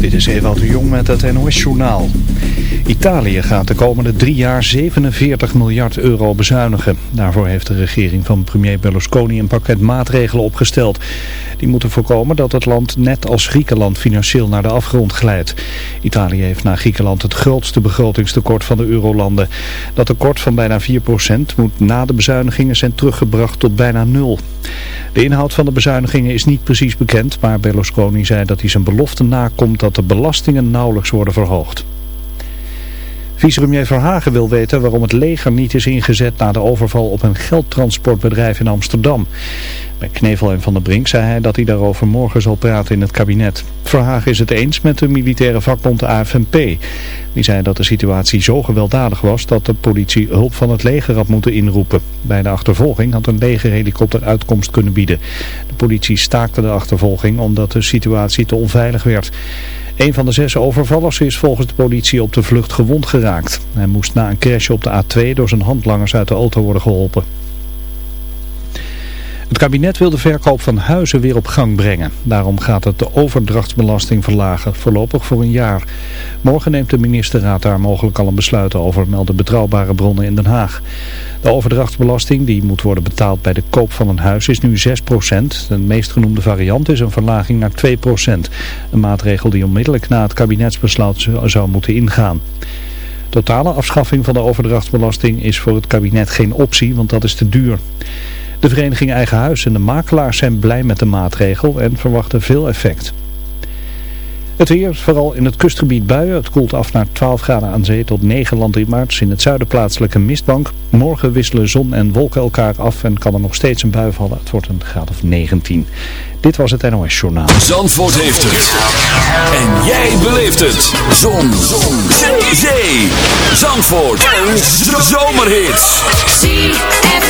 Dit is Ewald de Jong met het NOS-journaal. Italië gaat de komende drie jaar 47 miljard euro bezuinigen. Daarvoor heeft de regering van premier Berlusconi een pakket maatregelen opgesteld. Die moeten voorkomen dat het land net als Griekenland financieel naar de afgrond glijdt. Italië heeft na Griekenland het grootste begrotingstekort van de eurolanden. Dat tekort van bijna 4% moet na de bezuinigingen zijn teruggebracht tot bijna nul. De inhoud van de bezuinigingen is niet precies bekend, maar Berlusconi zei dat hij zijn belofte nakomt dat de belastingen nauwelijks worden verhoogd. Vice-premier Verhagen wil weten waarom het leger niet is ingezet na de overval op een geldtransportbedrijf in Amsterdam. Bij Knevel en Van der Brink zei hij dat hij daarover morgen zal praten in het kabinet. Verhagen is het eens met de militaire vakbond AFNP. Die zei dat de situatie zo gewelddadig was dat de politie hulp van het leger had moeten inroepen. Bij de achtervolging had een legerhelikopter uitkomst kunnen bieden. De politie staakte de achtervolging omdat de situatie te onveilig werd. Een van de zes overvallers is volgens de politie op de vlucht gewond geraakt. Hij moest na een crash op de A2 door zijn handlangers uit de auto worden geholpen. Het kabinet wil de verkoop van huizen weer op gang brengen. Daarom gaat het de overdrachtsbelasting verlagen, voorlopig voor een jaar. Morgen neemt de ministerraad daar mogelijk al een besluit over, melden betrouwbare bronnen in Den Haag. De overdrachtsbelasting die moet worden betaald bij de koop van een huis is nu 6%. De meest genoemde variant is een verlaging naar 2%. Een maatregel die onmiddellijk na het kabinetsbesluit zou moeten ingaan. Totale afschaffing van de overdrachtsbelasting is voor het kabinet geen optie, want dat is te duur. De vereniging Eigen Huis en de makelaars zijn blij met de maatregel en verwachten veel effect. Het weer, vooral in het kustgebied buien. Het koelt af naar 12 graden aan zee tot 9 landinwaarts. In het zuiden plaatselijke mistbank. Morgen wisselen zon en wolken elkaar af en kan er nog steeds een bui vallen. Het wordt een graad of 19. Dit was het NOS Journaal. Zandvoort heeft het. En jij beleeft het. Zon. zon. Zee. Zandvoort. Een zomerhit. ZFM.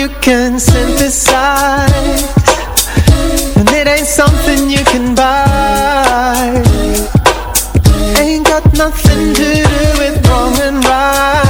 you can synthesize. And it ain't something you can buy. Ain't got nothing to do with wrong and right.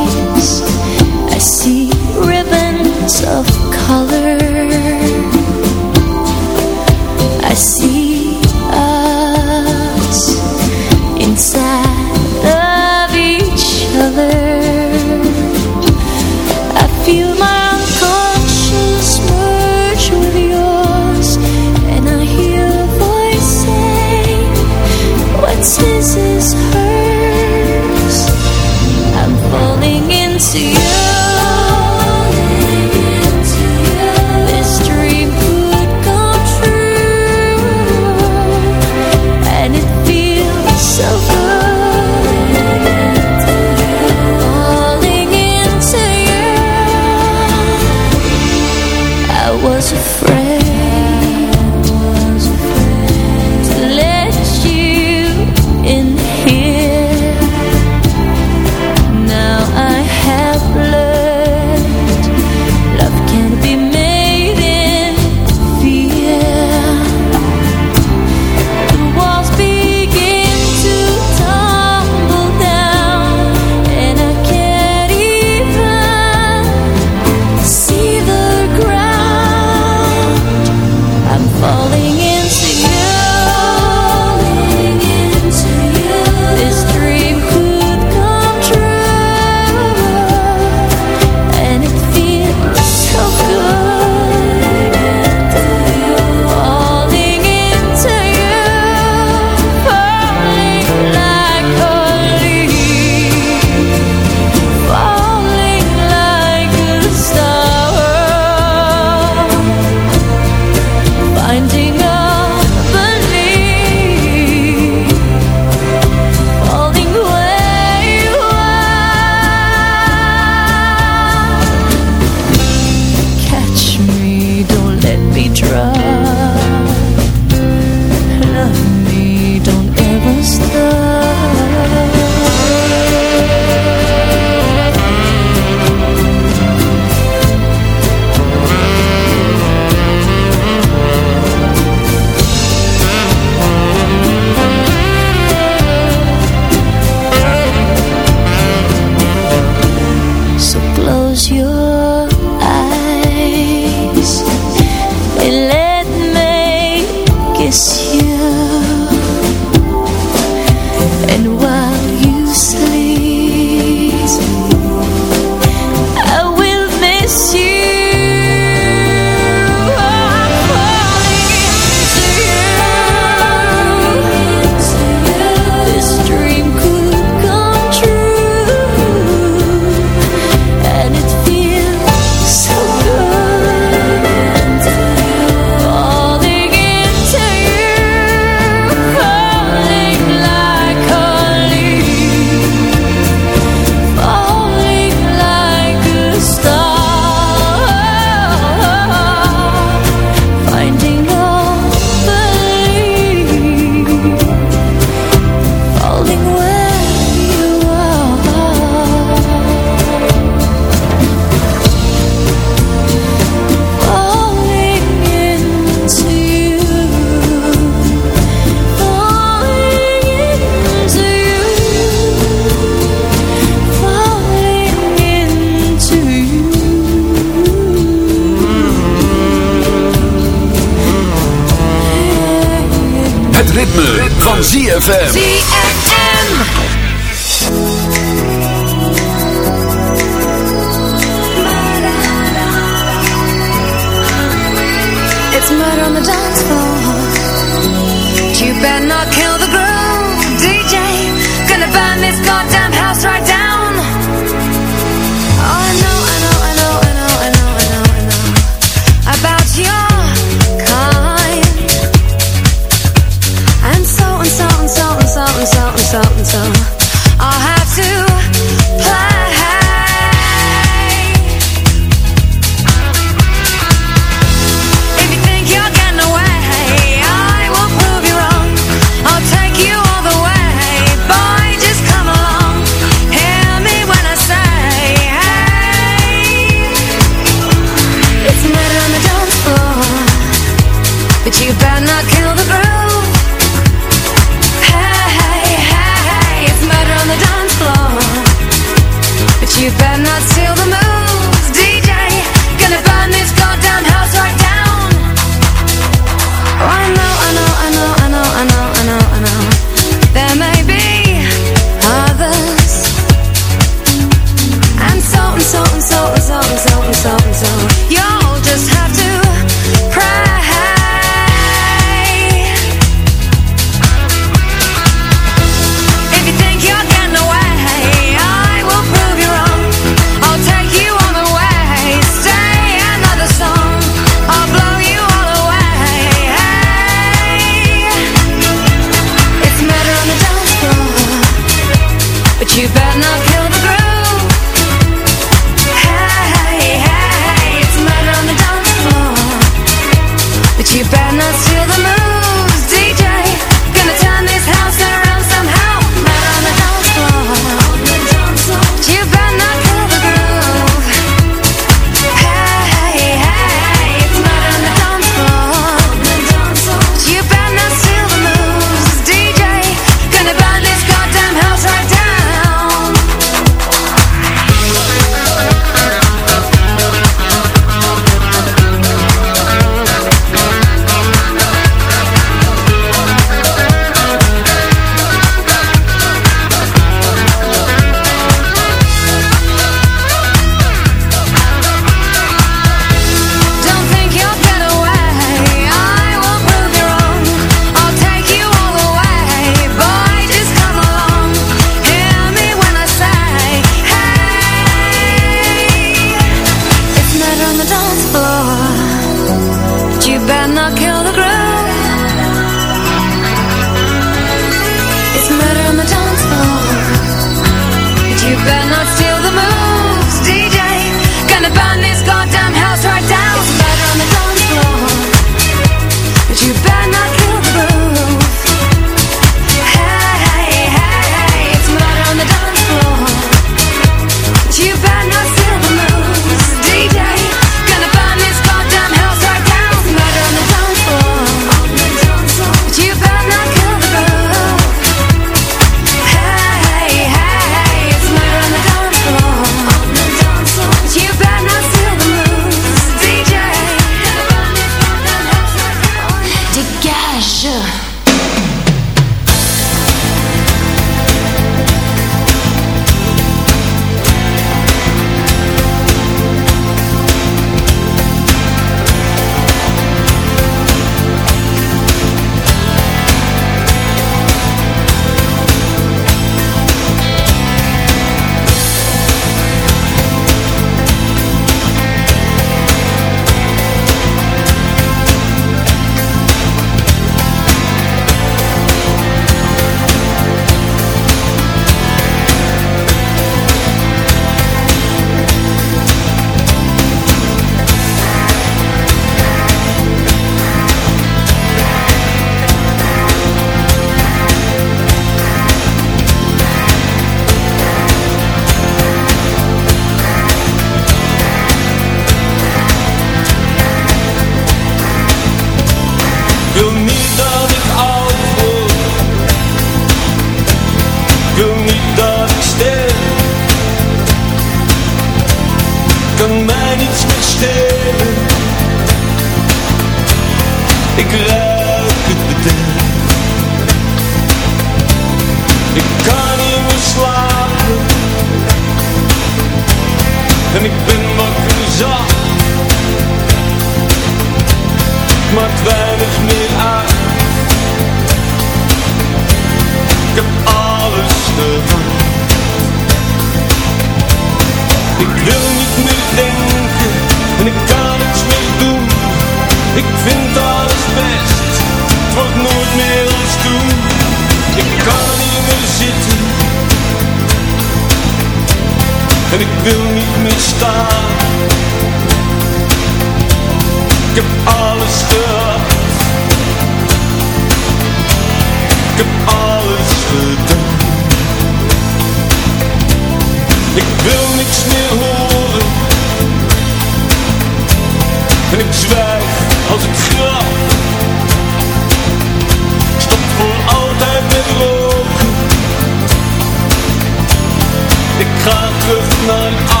of night.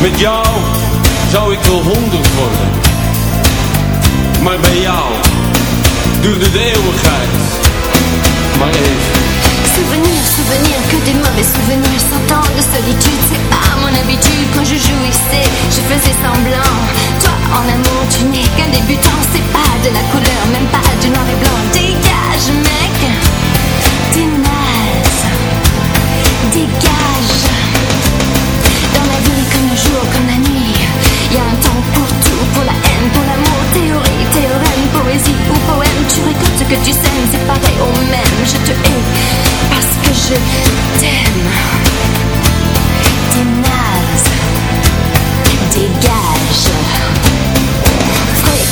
Met jou zou ik wel honderd worden. Maar bij jou de eeuwigheid. Maar even. Souvenir, souvenir, que des mauvais souvenirs. Cent ans de solitude, c'est pas mon habitude. Quand je jouissais, je faisais semblant. Toi, en amour, tu n'es qu'un débutant. C'est pas de la couleur, même pas du noir et blanc. Dégage, mec, t'es Dégage vie, comme le jour, comme la nuit. Y a un temps pour tout, pour la haine, pour l'amour Théorie, théorème, poésie ou poème. Tu récoltes ce que tu sèmes, c'est pareil au même. Je te hais parce que je t'aime. T'es naze Dégage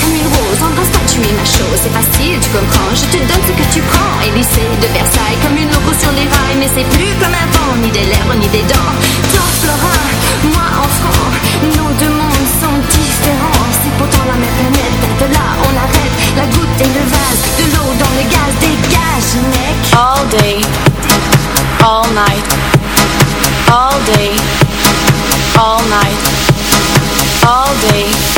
une rose, embrasse-toi, tu es ma chose. C'est facile, tu comprends, je te donne ce que tu prends. Élysée de Versailles, comme une loco sur les rails. Mais c'est plus comme avant, ni des lèvres, ni des dents. Toi, Florin, moi, enfant Nos deux mondes sont différents. C'est pourtant la même planète, de là, on arrête. La goutte et le vase, de l'eau dans le gaz. Dégage, mec. All day, all night, all day, all night, all day,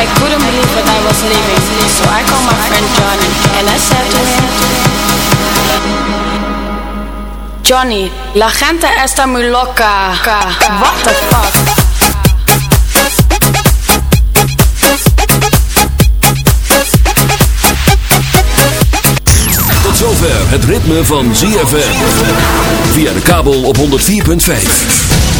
I couldn't believe what I was living, so I called my friend Johnny and I said to Johnny, la gente está muy loca. What the fuck? Tot zover het ritme van ZFM. Via de kabel op 104.5.